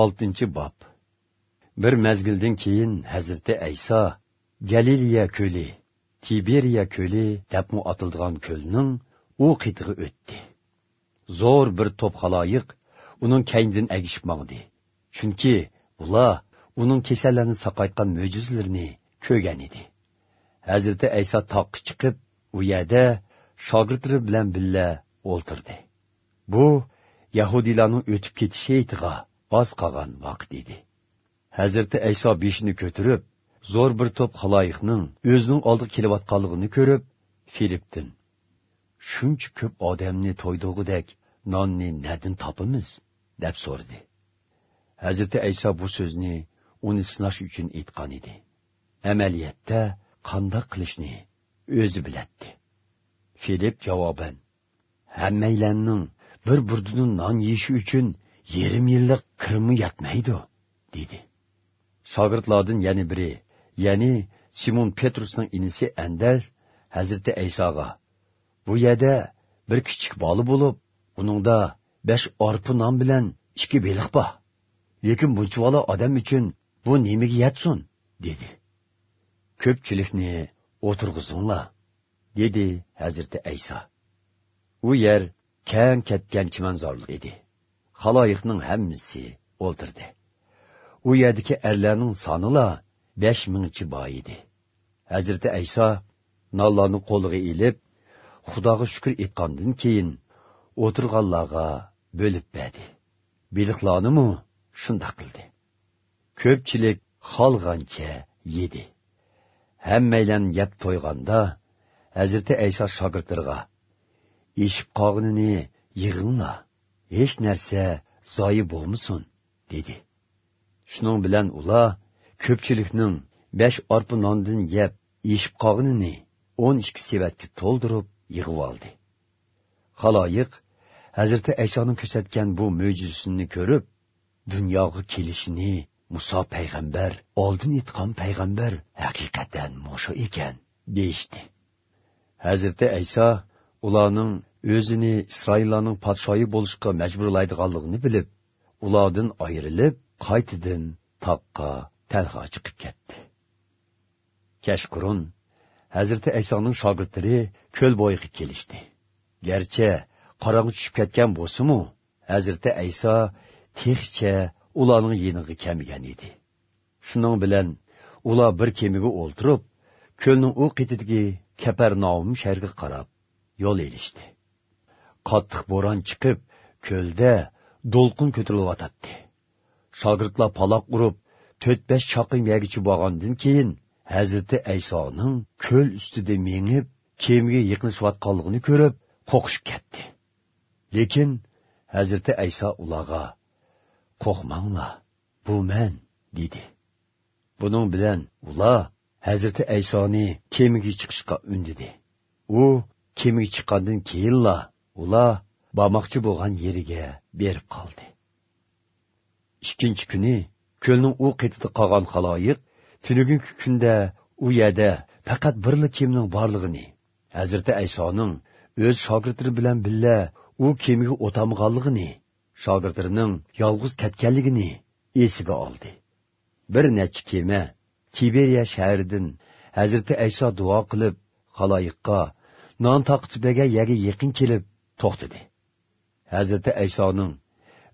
oltinchi bob. Bir mazgildan keyin hazrati ayso galiliya ko'li tiberiya ko'li debmu otilgan ko'lning u qitig'i o'tdi. Zo'r bir to'p haloyiq uning kaynidan agishib mangdi chunki ular uning kasallarni saqaytgan mo'jizlarini ko'rgan edi. Hazrati ayso toqqa chiqib u yerda shogirdlari bilan birga o'ltirdi. Bu yahudiylarning o'tib ketishi aytig'a oz qolgan vaqt edi hazrati ayso beshini ko'tirib zo'r bir to'p haloyiqning o'zining oldiga kelayotganligini ko'rib filipdin shuncha ko'p odamni to'ydig'idek nonni nadin topamiz deb so'radi. Hazrati ayso bu so'zni uni sinash uchun aytgan edi. Amaliyotda qandoq qilishni o'zi bilatdi. Filip javoban hammanglarning bir burdidan non yeyishi uchun yarim yillik kirimi yetmaydi dedi. Shogirdlardan yana biri ya'ni simon petrusning inisi andar hazrati aysoga bu yerda bir kichik bola bo'lib uningda besh orpi non bilan ikki beliq bor. Lekin bunchavala odam uchun bu nimaga yetsin dedi. Ko'pchilikni o'tirg'izinglar dedi hazrati ayso. U yer kang ketgan chimanzorlik edi. Haloyiqning hammasi o'ltirdi. U yerdagi erlarning sonila besh mingchi boy edi. Hazrati ayso nollarni qo'liga ilib xudoga shukur etgandan keyin o'tirganlarga bo'lib berdi. Beliqlarnimi shundoq qildi. Ko'pchilik xolg'ancha yedi. Hammaylan yeb to'yganda hazrati ayso shogirdlarga eshib qog'inini yig'inglar. Hech narsa zoyi bo'lmasin dedi. Shuning bilan ular ko'pchilikning besh orpa nondan yeb eshib qolganini o'n ikki sevatga to'ldirib yig'ib oldi. Haloyiq hazrati aysoning ko'rsatgan bu mo'jizasini ko'rib dunyoga kelishini muso payg'ambar oldin aytgan payg'ambar haqiqatan mushu ekan deyishdi. Hazrati ayso ularning o'zini isroillarning podshoyi bo'lishga majburlaydiganligini bilib ulardan ayrilib qaytadan toqqa talha chiqib ketdi. Kashqurun hazrati aysoning shogirdlari ko'l bo'yiga kelishdi. Garchi qorong'i tushib ketgan bo'lsimu hazrati ayso texcha ularning yeniga kelmagan edi. Shuning bilan ular bir kemaga o'ltirib ko'lning u qetidagi kaparnaum sharga qarab yo'l elishdi. Qattiq bo'ron chiqib ko'lda do'lqin ko'tarilyotdi shogirdlar paloq urib to'rt besh chaqim yagichi bo'lgandan keyin hazrati aysoning ko'l ustida mengib kemaga yaqinlashayotganligini ko'rib qo'qishib ketdi. Lekin hazrati ayso ularga qo'rqmanglar bu man dedi. Buning bilan ular hazrati aysoni kemaga chiqishga undidi. U kemaga chiqqandan keyinla ular bormoqchi bo'lgan yeriga berib qoldi. Ikkinchi kuni ko'lning u qetida qolgan haloyiq tunugungi kunda u yerda faqat birli kemning borlig'ini hazrati aysoning o'z shogirdlari bilan birga u kemaga o'tamganligini shogirdlarining yolg'iz ketganligini esiga oldi. Bir necha kema tiberiya shahridan hazrati ayso duo qilib haloyiqqa non toqitibaga yaga yaqin kelib to'xtadi hazrati aysoning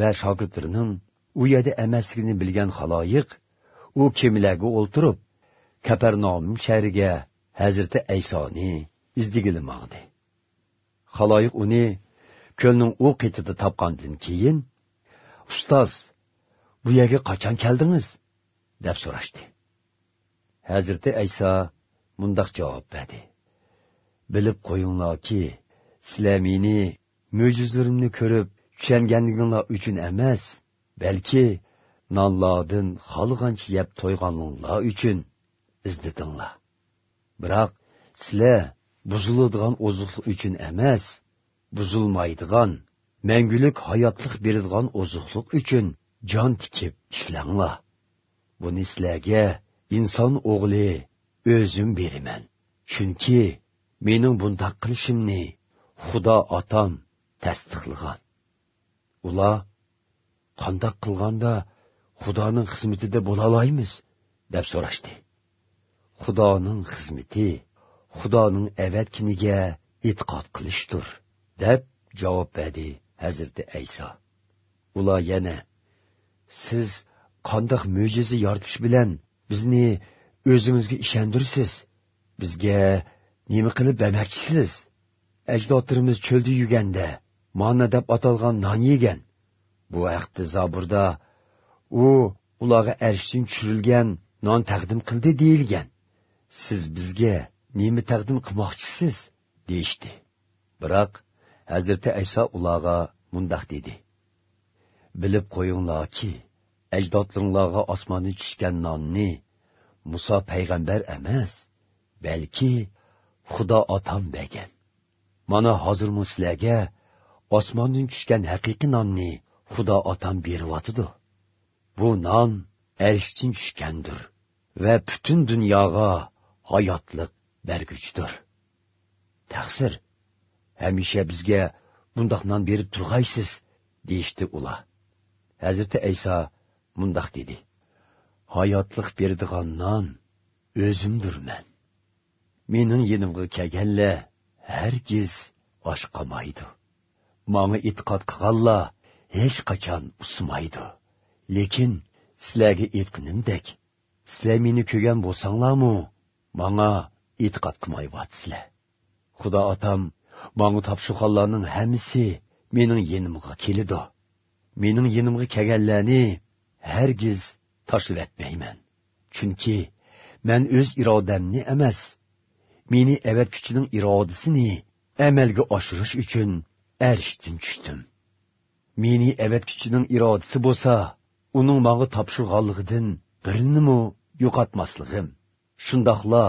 va shogirdlarining u yerda emasligini bilgan haloyiq u kemilarga o'ltirib kaparnom shahriga hazrati aysoni izdigilimoqdi haloyiq uni ko'lning u qetida topgandan keyin ustoz bu yerga qachon keldingiz? deb so'rashdi. Hazrati ayso mundoq javob berdi. Bilib qo'yinglarki sizlar meni mo'jizalarimni ko'rib tushanganliginglar uchun emas balki nonlodin xohlagancha yeb to'yganinglar uchun izdidinglar biroq sizlar buziladigan oziqlik uchun emas buzilmaydigan mangulik hayotlik beradigan oziqlik uchun jon tikib ishlanglar. Buni sizlarga inson o'g'li o'zim beraman. Chunki mening bundoq qilishimni xudo otam tasdiqlagan. Ular qandoq qilganda xudoning xizmatida bo'la olamiz deb so'rashdi. Xudoning xizmati xudoning avatkiniga e'tiqod qilishdir deb javob berdi hazrati ayso. Ular yana siz qandoq mo'jiza yoritish bilan bizni o'zingizga ishondirsiz bizga nima qilib bermoqchisiz? Ajdodlarimiz cho'lda yuganda monna deb atalgan non yegan. Bu vaqtda zaburda u ularga arshdan tushirilgan non taqdim qildi deyilgan. Siz bizga nima taqdim qilmoqchisiz? deyishdi. Biroq hazrati ayso ularga mundoq dedi. Bilib qo'yinglarki ajdodlaringlarga osmondan tushgan nonni muso payg'ambar emas balki xudo otam bergan. Mana hozir sizlarga osmondan tushgan haqiqiy nonni xudo otam beryotidi bu non arishdan tushgandir va butun dunyoga hayotliq berguchidir taqsir hamisha bizga bundoq non berib turg'aysiz deyishdi ular. Hazrati ayso mundoq dedi. Hayotliq beradigan non o'zimdirman. Mening yenimga kelganlar hargiz osh qolmaydi manga e'tiqod qilganlar hech qachon usmaydi lekin sizlarga aytganimdek sizlar meni ko'rgan bo'lsanglarmi manga e'tiqod qilmayapsizlar. Xudo otam manga topshirganlarning hammasi mening yenimga kelidi mening yenimga kelganlarni hargiz tashlab etmayman. Chunki men o'z irodamni emas meni avatkuchining irodasini amalga oshirish uchun arishdan tushdim meni avatkuchining irodasi bo'lsa uning manga topshirganligidan nimu yo'qotmasligim shundoqla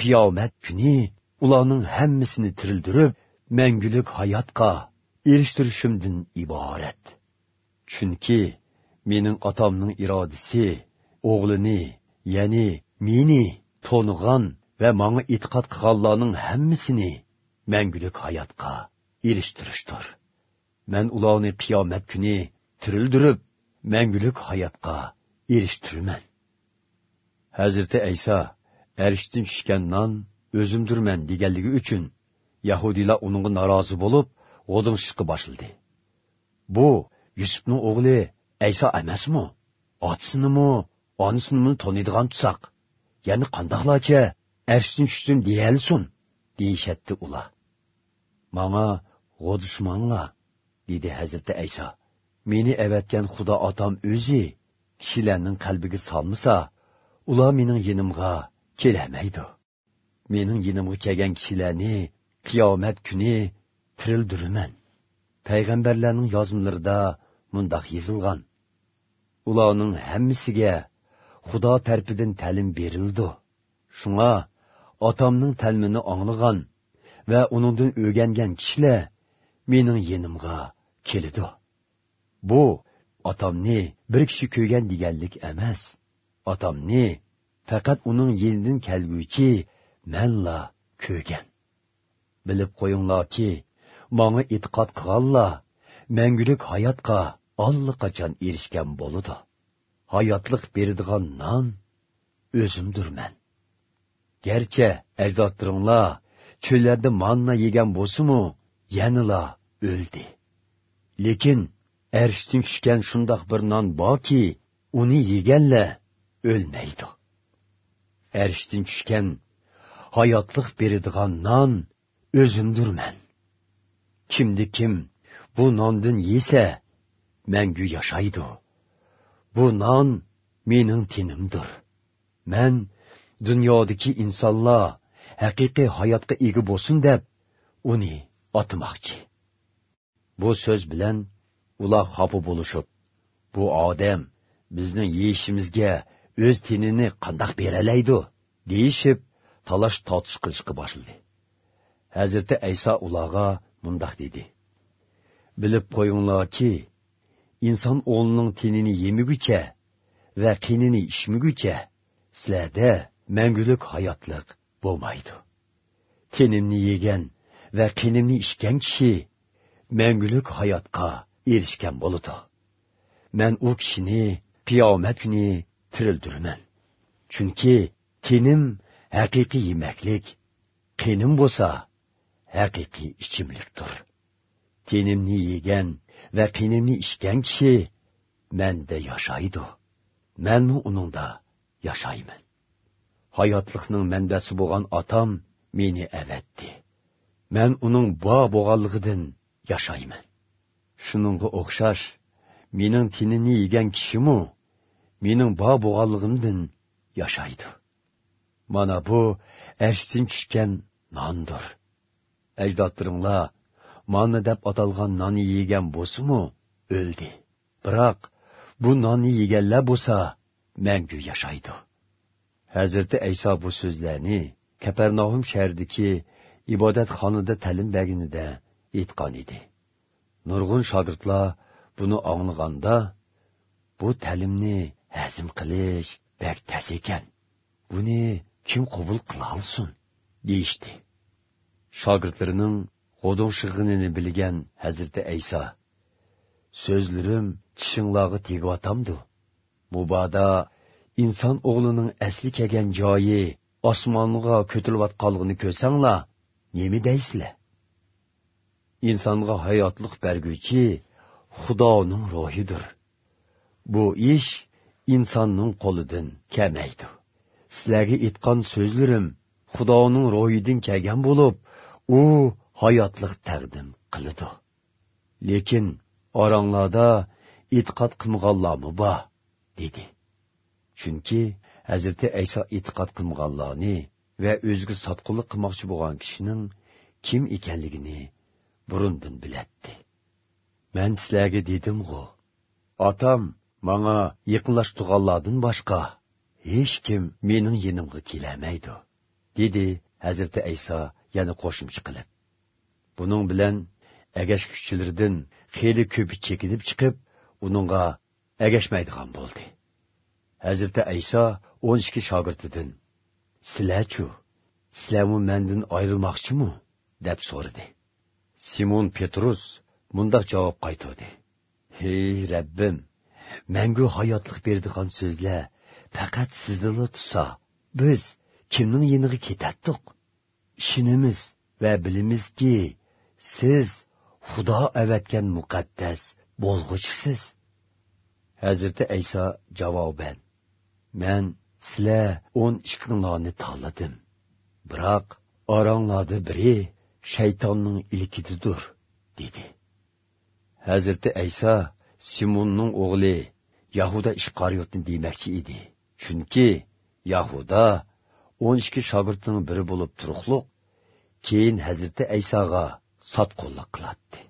qiyomat kuni ularning hammasini tirildirib mangulik hayotga erishtirishimdan iborat chunki mening otamning irodasi o'g'lini ya'ni meni to'nig'an va manga e'tiqod qilganlarning hammasini mangulik hayotga erishtirishdir. Man ularni qiyomat kuni tirildirib mangulik hayotga erishtirman. Hazrati ayso arishdan tushgan non o'zimdirman deganligi uchun yahudiylar uningga norozi bo'lib g'o'dingishga boshladi. Bu yusufning o'g'li ayso emasmi? Otasinimi onasinimi taniydigan tutsak ya'ni qandoqlarcha arshdan tushdim deyalsin deyishatdi ular manga g'o'dishmanglar dedi hazrati ayso meni avatgan xudo otam o'zi kishilarning qalbiga solmasa ular mening yenimga kelamaydi mening yenimga kelgan kishilarni qiyomat kuni tirildiraman payg'ambarlarning yozmalarida mundoq yozilgan ularning hammasiga xudo tarafidan ta'lim berildi shunga otamning talmini anglagan va uningdan o'rgangan kishilar mening yenimga kelidi bu otamni bir kishi ko'rgan deganlik emas. Otamni faqat uning yenidan kelguvchi manla ko'rgan. Bilib qo'yinglarki manga e'tiqod qilganlar mangulik hayotga allaqachon erishgan bo'ludi hayotliq beradigan non o'zimdirman. Gerçe ecdatlarınla çöllerde manna yegan mu, yanıla öldü. lekin erishtin tushgan shundoq bir non borki uni yeganlar o'lmaydi. Erishtin tushgan hayotliq beradigan non o'zimdirman kimdi kim bu nondan yesa mangu yashaydi. Bu non mening tinimdir. Man dunyodagi insonlar haqiqiy hayotga ega bo'lsin deb uni otmoqchi. Bu so'z bilan ular xafa bo'lishib bu odam bizning yeyishimizga o'z tinini qandoq beralaydi deyishib talash tortish qilishga boshladi. Hazrati ayso ularga mundoq dedi. Bilib qo'yinglarki inson o'g'lining tinini yemiguncha va qinini ichmaguncha sizlarda mangulik hayotliq bo'lmaydi tenimni yegan va qinimni ichgan kishi mangulik hayotga erishgan bo'ladi man u kishini qiyomat kuni tirildirman chunki tenim haqiqiy yemaklik qinim bo'lsa haqiqiy ichimlikdir tenimni yegan va qinimni ichgan kishi menda yashaydi manmu uningda yashayman hayotlikning mandasi bo'lgan otam meni avatdi man uning bo bo'lganligidan yashayman shuningga o'xshash mening tinini yegan kishimu mening bo bo'lganligimdan yashaydi mana bu ashsin tushgan nondir ajdodlaringlar manna deb atalgan nonni yegan bo'lsimu o'ldi biroq bu nonni yeganlar bo'lsa mangu yashaydi hazrati ayso bu so'zlarni kaparnohim shahridagi ibodatxonada ta'lim berganida aytgan edi nurg'un shogirdlar buni anglaganda bu ta'limni hazm qilish bak tas ekan buni kim qabul qilolsin deyishdi shogirdlarining g'o'dingshig'inini bilgan hazrati ayso so'zlarim tishinglarga tegyotamdi mubodo inson o'g'lining asli kelgan joyi osmonga ko'tilayotganligini ko'rsanglar nima deysizlar insonga hayotlik berguvchi xudoning ruhidir bu ish insonning qo'lidan kelmaydi sizlarga aytgan so'zlarim xudoning ro'yidan kelgan bo'lib u hayotlik taqdim qiladi lekin oranglarda e'tiqod qilmaganlarmi bor dedi. Chunki hazrati ayso e'tiqod qilmaganlarni va o'ziga sotqinlik qilmoqchi bo'lgan kishining kim ekanligini burundin bilatdi. Man sizlarga dedimg'u otam manga yaqinlashtirganlardan boshqa hech kim mening yenimga kelamaydi dedi hazrati ayso yana qo'shimcha qilib. Buning bilan agashkuchilardan xeli ko'pi chekinib chiqib uningga agashmaydigan bo'ldi. Hazrati ayso o'n ikki shogirdidan sizlarchu sizlarmu mendan ayrilmoqchimi deb so'radi. Simon petrus mundoq javob qaytardi. Hey rabbim menga hayotlik beradigan so'zlar faqat sizdala tutsa biz kimning yeniga ketatdik? ishonamiz va bilamizki siz xudo avatgan muqaddas bo'lg'uchisiz. Hazrati ayso javoban man sizlar o'n ikkinglarni tanladim. Biroq oranglarda biri shaytonning ilkididir dedi. Hazrati ayso simonning o'g'li yahuda ishqariyotni demoqchi edi. Chunki yahuda o'n ikki shogirdning biri bo'lib кейін keyin Әйсаға aysoga sotqinlik qiladi